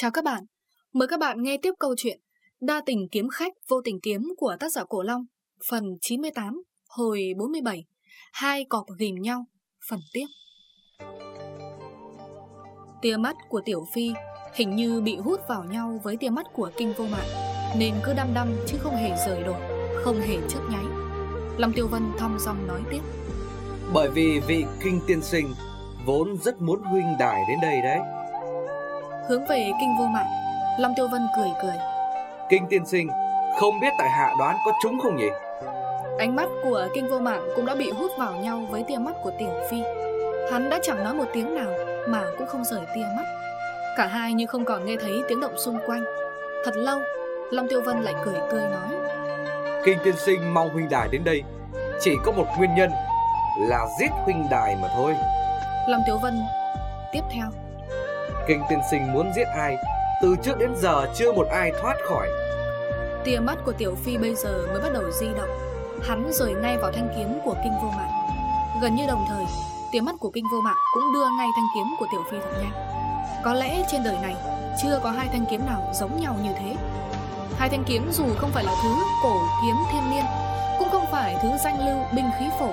Chào các bạn, mời các bạn nghe tiếp câu chuyện Đa tình kiếm khách vô tình kiếm của tác giả Cổ Long Phần 98, hồi 47 Hai cọp ghim nhau, phần tiếp. Tia mắt của Tiểu Phi hình như bị hút vào nhau với tia mắt của Kinh Vô Mạng Nên cứ đăm đăm chứ không hề rời đổi, không hề chớp nháy. Lâm Tiêu Vân thong dong nói tiếp. Bởi vì vị Kinh Tiên Sinh vốn rất muốn huynh đài đến đây đấy. Hướng về Kinh Vô Mạng. Lâm Tiêu Vân cười cười. Kinh Tiên Sinh không biết tại hạ đoán có trúng không nhỉ? Ánh mắt của Kinh Vô Mạng cũng đã bị hút vào nhau với tia mắt của Tiểu Phi. Hắn đã chẳng nói một tiếng nào mà cũng không rời tia mắt. Cả hai như không còn nghe thấy tiếng động xung quanh. Thật lâu Long Tiêu Vân lại cười tươi nói. Kinh Tiên Sinh mong huynh đài đến đây. Chỉ có một nguyên nhân Là giết huynh đài mà thôi. Long Tiêu Vân tiếp theo Kinh Tiên Sinh muốn giết ai? Từ trước đến giờ chưa một ai thoát khỏi. Tia mắt của Tiểu Phi bây giờ mới bắt đầu di động. Hắn rời ngay vào thanh kiếm của Kinh Vô Mạng. Gần như đồng thời, Tia mắt của Kinh Vô Mạng cũng đưa ngay thanh kiếm của Tiểu Phi thật nhanh. Có lẽ trên đời này, Chưa có hai thanh kiếm nào giống nhau như thế. Hai thanh kiếm dù không phải là thứ cổ kiếm thiên niên, Cũng không phải thứ danh lưu binh khí phổ.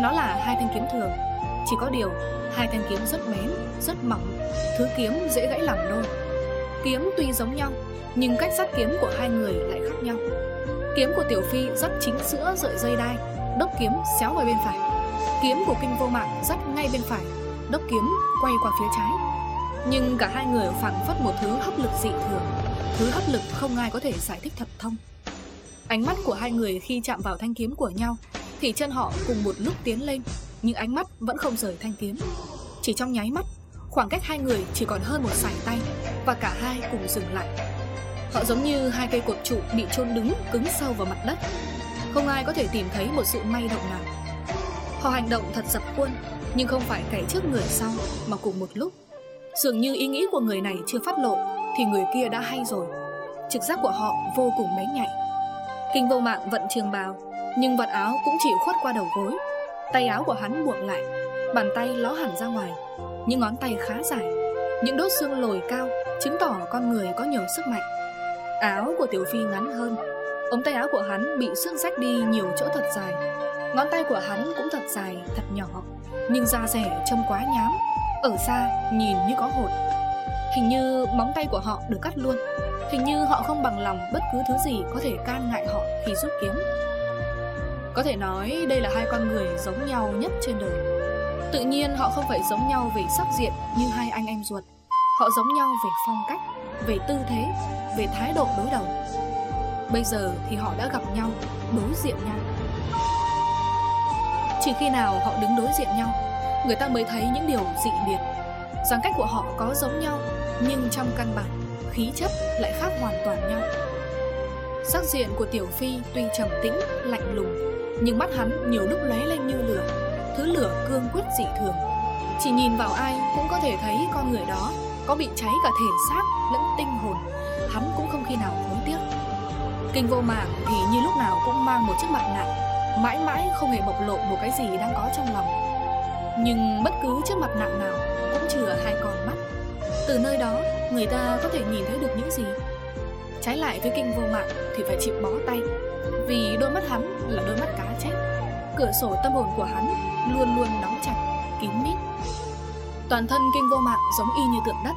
Nó là hai thanh kiếm thường. Chỉ có điều Hai thanh kiếm rất bén, rất mỏng Thứ kiếm dễ gãy làm đôi. Kiếm tuy giống nhau Nhưng cách sát kiếm của hai người lại khác nhau. Kiếm của Tiểu Phi rất chính giữa rợi dây đai Đốc kiếm xéo vào bên phải. Kiếm của Kinh Vô Mạng rất ngay bên phải Đốc kiếm quay qua phía trái. Nhưng cả hai người phản phất một thứ hấp lực dị thường Thứ hấp lực không ai có thể giải thích thật thông. Ánh mắt của hai người khi chạm vào thanh kiếm của nhau Thì chân họ cùng một lúc tiến lên. Nhưng ánh mắt vẫn không rời thanh kiếm. Chỉ trong nháy mắt, Khoảng cách hai người chỉ còn hơn một sải tay Và cả hai cùng dừng lại. Họ giống như hai cây cột trụ bị chôn đứng cứng sâu vào mặt đất. Không ai có thể tìm thấy một sự may động nào. Họ hành động thật dập khuôn, Nhưng không phải kẻ trước người sau, Mà cùng một lúc. Dường như ý nghĩ của người này chưa phát lộ, Thì người kia đã hay rồi. Trực giác của họ vô cùng bén nhạy. Kinh vô mạng vận trường bào Nhưng vật áo cũng chỉ khuất qua đầu gối. Tay áo của hắn buộc lại Bàn tay ló hẳn ra ngoài. Những ngón tay khá dài Những đốt xương lồi cao Chứng tỏ con người có nhiều sức mạnh. Áo của Tiểu Phi ngắn hơn Ống tay áo của hắn bị xương rách đi nhiều chỗ thật dài. Ngón tay của hắn cũng thật dài, thật nhỏ Nhưng da rẻ trông quá nhám. Ở xa nhìn như có hột. Hình như móng tay của họ được cắt luôn. Hình như họ không bằng lòng bất cứ thứ gì có thể can ngại họ khi rút kiếm. Có thể nói đây là hai con người giống nhau nhất trên đời. Tự nhiên họ không phải giống nhau về sắc diện như hai anh em ruột. Họ giống nhau về phong cách, về tư thế, về thái độ đối đầu. Bây giờ thì họ đã gặp nhau, đối diện nhau. Chỉ khi nào họ đứng đối diện nhau Người ta mới thấy những điều dị biệt. Giáng cách của họ có giống nhau Nhưng trong căn bản Khí chất lại khác hoàn toàn nhau. Sắc diện của Tiểu Phi tuy trầm tĩnh, lạnh lùng nhưng mắt hắn nhiều lúc lóe lên như lửa. Thứ lửa cương quyết dị thường. Chỉ nhìn vào ai cũng có thể thấy con người đó Có bị cháy cả thể xác lẫn tinh hồn. Hắn cũng không khi nào hối tiếc. Kinh vô mạng thì như lúc nào cũng mang một chiếc mặt nạ, Mãi mãi không hề bộc lộ một cái gì đang có trong lòng. Nhưng bất cứ chiếc mặt nạ nào cũng chừa hai con mắt. Từ nơi đó, người ta có thể nhìn thấy được những gì? Trái lại với kinh vô mạng thì phải chịu bó tay. Vì đôi mắt hắn là đôi mắt cá chết Cửa sổ tâm hồn của hắn luôn luôn đóng chặt, kín mít. Toàn thân kinh vô mạng giống y như tượng đất.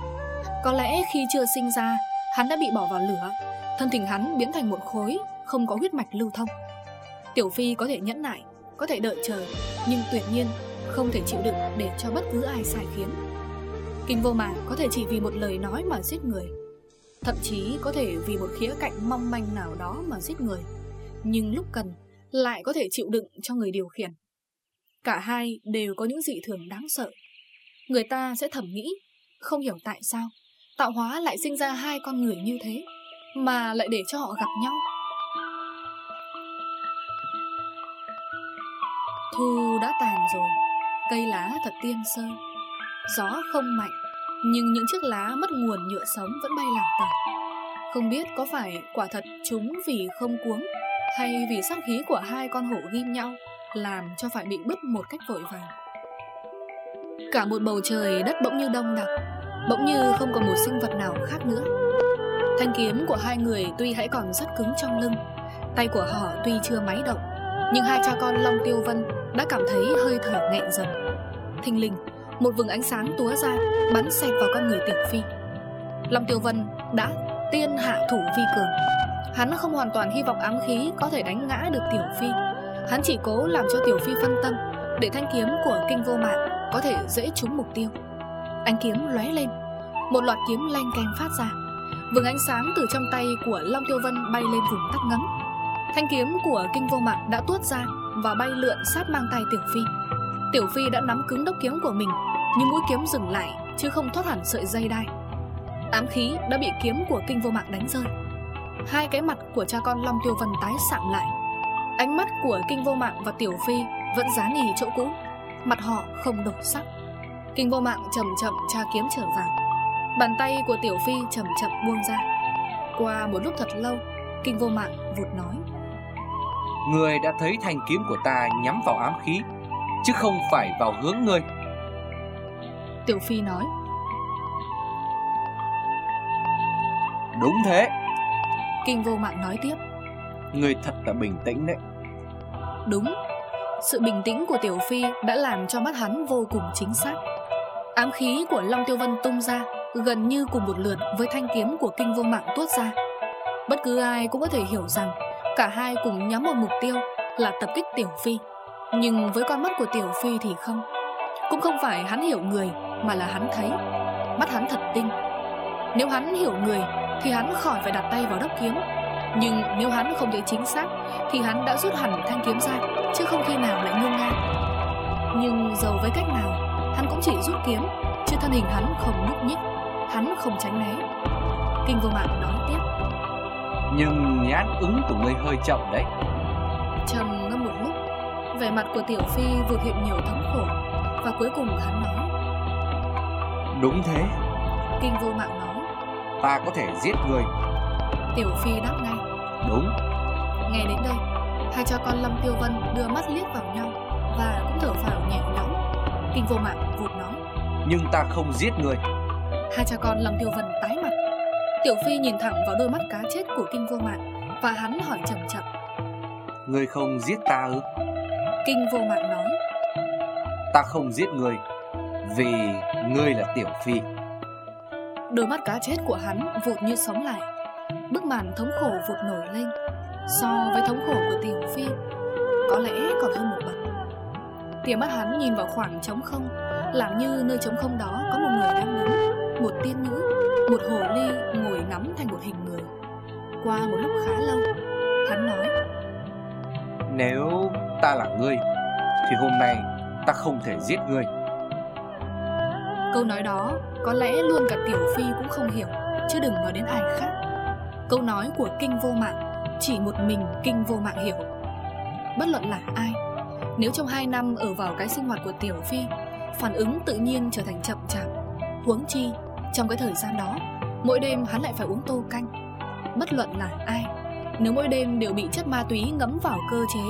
Có lẽ khi chưa sinh ra Hắn đã bị bỏ vào lửa. Thân tình hắn biến thành một khối Không có huyết mạch lưu thông. Tiểu Phi có thể nhẫn nại Có thể đợi chờ Nhưng tuyệt nhiên không thể chịu đựng Để cho bất cứ ai sai khiến. Kinh vô mạng có thể chỉ vì một lời nói mà giết người Thậm chí có thể vì một khía cạnh mong manh nào đó mà giết người. Nhưng lúc cần, lại có thể chịu đựng cho người điều khiển. Cả hai đều có những dị thường đáng sợ. Người ta sẽ thẩm nghĩ, Không hiểu tại sao, Tạo hóa lại sinh ra hai con người như thế, Mà lại để cho họ gặp nhau. Thu đã tàn rồi, Cây lá thật tiên sơ. Gió không mạnh, Nhưng những chiếc lá mất nguồn nhựa sống vẫn bay lảng tẳng Không biết có phải quả thật chúng vì không cuống hay vì sát khí của hai con hổ ghim nhau Làm cho phải bị bứt một cách vội vàng. Cả một bầu trời đất bỗng như đông đặc Bỗng như không còn một sinh vật nào khác nữa. Thanh kiếm của hai người tuy hãy còn rất cứng trong lưng Tay của họ tuy chưa máy động Nhưng hai cha con Long Tiêu Vân đã cảm thấy hơi thở nghẹn dần. Thình lình, một vừng ánh sáng túa ra Bắn xẹt vào con người Tiểu Phi. Long Tiêu Vân đã tiên hạ thủ vi cường. Hắn không hoàn toàn hy vọng ám khí có thể đánh ngã được Tiểu Phi. Hắn chỉ cố làm cho Tiểu Phi phân tâm, Để thanh kiếm của kinh vô mạng có thể dễ trúng mục tiêu. Ánh kiếm lóe lên, Một loạt kiếm lanh canh phát ra. Vừng ánh sáng từ trong tay của Long Tiêu Vân bay lên vùng tắc ngấm. Thanh kiếm của kinh vô mạng đã tuốt ra Và bay lượn sát mang tay Tiểu Phi. Tiểu Phi đã nắm cứng đốc kiếm của mình, Nhưng mũi kiếm dừng lại, Chứ không thoát hẳn sợi dây đai. Ám khí đã bị kiếm của kinh vô mạng đánh rơi. Hai cái mặt của cha con Long Tiêu Vân tái sạm lại. Ánh mắt của kinh vô mạng và Tiểu Phi Vẫn dán nghỉ chỗ cũ. Mặt họ không đổi sắc. Kinh vô mạng chậm chậm tra kiếm trở vào. Bàn tay của Tiểu Phi chậm chậm buông ra. Qua một lúc thật lâu Kinh vô mạng vụt nói. Người đã thấy thanh kiếm của ta nhắm vào ám khí Chứ không phải vào hướng ngươi. Tiểu Phi nói. Đúng thế Kinh vô mạng nói tiếp. Người thật là bình tĩnh đấy. Đúng Sự bình tĩnh của Tiểu Phi đã làm cho mắt hắn vô cùng chính xác. Ám khí của Long Tiêu Vân tung ra Gần như cùng một lượt với thanh kiếm của Kinh Vô Mạng tuốt ra. Bất cứ ai cũng có thể hiểu rằng Cả hai cùng nhắm một mục tiêu là tập kích Tiểu Phi. Nhưng với con mắt của Tiểu Phi thì không. Cũng không phải hắn hiểu người mà là hắn thấy. Mắt hắn thật tinh. Nếu hắn hiểu người thì hắn khỏi phải đặt tay vào đốc kiếm. Nhưng nếu hắn không thấy chính xác Thì hắn đã rút hẳn thanh kiếm ra Chứ không khi nào lại ngưng ngang. Nhưng dầu với cách nào Hắn cũng chỉ rút kiếm Chứ thân hình hắn không nhúc nhích Hắn không tránh né. Kinh vô mạng nói tiếp. Nhưng nhãn ứng của ngươi hơi chậm đấy. Trầm ngâm một lúc Vẻ mặt của Tiểu Phi vụt hiện nhiều thống khổ Và cuối cùng hắn nói. Đúng thế. Kinh vô mạng nói Ta có thể giết người. Tiểu Phi đáp ngay. Đúng. Nghe đến đây Hai cha con Lâm Tiêu Vân đưa mắt liếc vào nhau Và cũng thở phào nhẹ nhõm. Kinh vô mạng vụt nói. Nhưng ta không giết người. Hai cha con Lâm Tiêu Vân tái mặt. Tiểu Phi nhìn thẳng vào đôi mắt cá chết của Kinh vô mạng Và hắn hỏi chậm chậm. Ngươi không giết ta ư? Kinh vô mạng nói. Ta không giết người Vì ngươi là Tiểu Phi Đôi mắt cá chết của hắn vụt như sống lại Bức màn thống khổ vụt nổi lên, So với thống khổ của Tiểu Phi, Có lẽ còn hơn một bậc. Tia mắt hắn nhìn vào khoảng trống không, Làm như nơi trống không đó có một người đang đứng, Một tiên nữ, Một hồ ly ngồi ngắm thành một hình người. Qua một lúc khá lâu, Hắn nói, Nếu ta là ngươi, Thì hôm nay ta không thể giết ngươi. Câu nói đó, có lẽ luôn cả Tiểu Phi cũng không hiểu, Chứ đừng nói đến ai khác. Câu nói của Kinh Vô Mạng, Chỉ một mình Kinh Vô Mạng hiểu. Bất luận là ai, Nếu trong 2 năm ở vào cái sinh hoạt của Tiểu Phi, Phản ứng tự nhiên trở thành chậm chạp, Huống chi Trong cái thời gian đó, Mỗi đêm hắn lại phải uống tô canh. Bất luận là ai, Nếu mỗi đêm đều bị chất ma túy ngấm vào cơ chế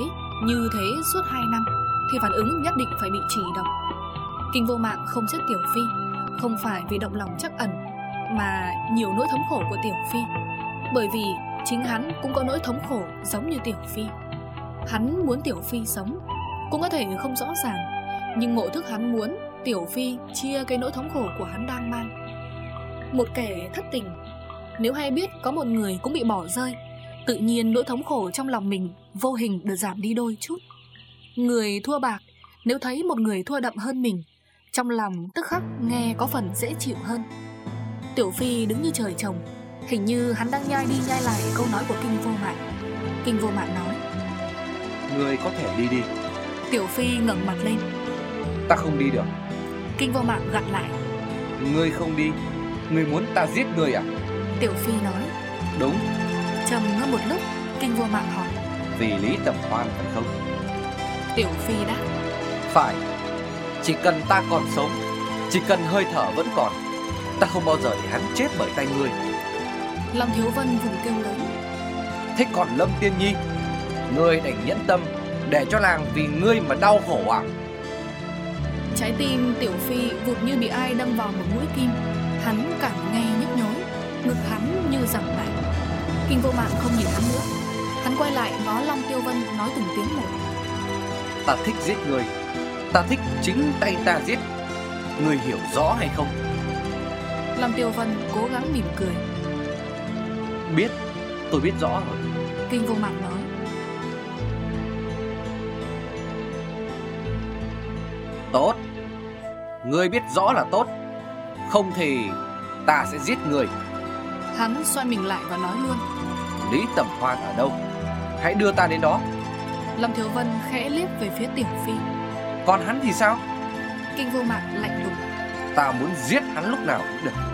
Như thế suốt 2 năm, Thì phản ứng nhất định phải bị trì độc. Kinh vô mạng không giết Tiểu Phi, Không phải vì động lòng chắc ẩn, Mà nhiều nỗi thống khổ của Tiểu Phi. Bởi vì chính hắn cũng có nỗi thống khổ giống như Tiểu Phi. Hắn muốn Tiểu Phi sống, Cũng có thể không rõ ràng, Nhưng ngộ thức hắn muốn, Tiểu Phi chia cái nỗi thống khổ của hắn đang mang. Một kẻ thất tình, Nếu hay biết có một người cũng bị bỏ rơi, Tự nhiên nỗi thống khổ trong lòng mình Vô hình được giảm đi đôi chút. Người thua bạc, Nếu thấy một người thua đậm hơn mình trong lòng tức khắc nghe có phần dễ chịu hơn. Tiểu Phi đứng như trời trồng Hình như hắn đang nhai đi nhai lại câu nói của Kinh Vô Mạng. Kinh Vô Mạng nói Ngươi có thể đi đi. Tiểu Phi ngẩng mặt lên. Ta không đi được. Kinh Vô Mạng gặn lại Ngươi không đi Ngươi muốn ta giết ngươi à? Tiểu Phi nói Đúng. Trầm ngâm một lúc Kinh Vô Mạng hỏi Vì Lý Tầm Hoan phải không? Tiểu Phi đáp Phải Chỉ cần ta còn sống Chỉ cần hơi thở vẫn còn Ta không bao giờ để hắn chết bởi tay ngươi. Long Thiếu Vân vùng kêu lớn. Thế còn Lâm Tiên Nhi? Ngươi đành nhẫn tâm Để cho làng vì ngươi mà đau khổ à? Trái tim Tiểu Phi vụt như bị ai đâm vào một mũi kim. Hắn cảm nghe nhức nhối Ngực hắn như rằng lại Kinh vô mạng không nhìn hắn nữa. Hắn quay lại ngó Long Tiêu Vân nói từng tiếng một. Ta thích giết người Ta thích chính tay ta giết. Người hiểu rõ hay không? Long Tiêu Vân cố gắng mỉm cười. Biết Tôi biết rõ rồi. Kinh vô mạng nói. Tốt. Ngươi biết rõ là tốt. Không thì ta sẽ giết người. Hắn xoay mình lại và nói luôn. Lý Tầm Hoan ở đâu? Hãy đưa ta đến đó. Lâm Thiếu Vân khẽ liếc về phía Tiểu Phi Còn hắn thì sao? Kinh vô mạng lạnh lùng. Ta muốn giết hắn lúc nào cũng được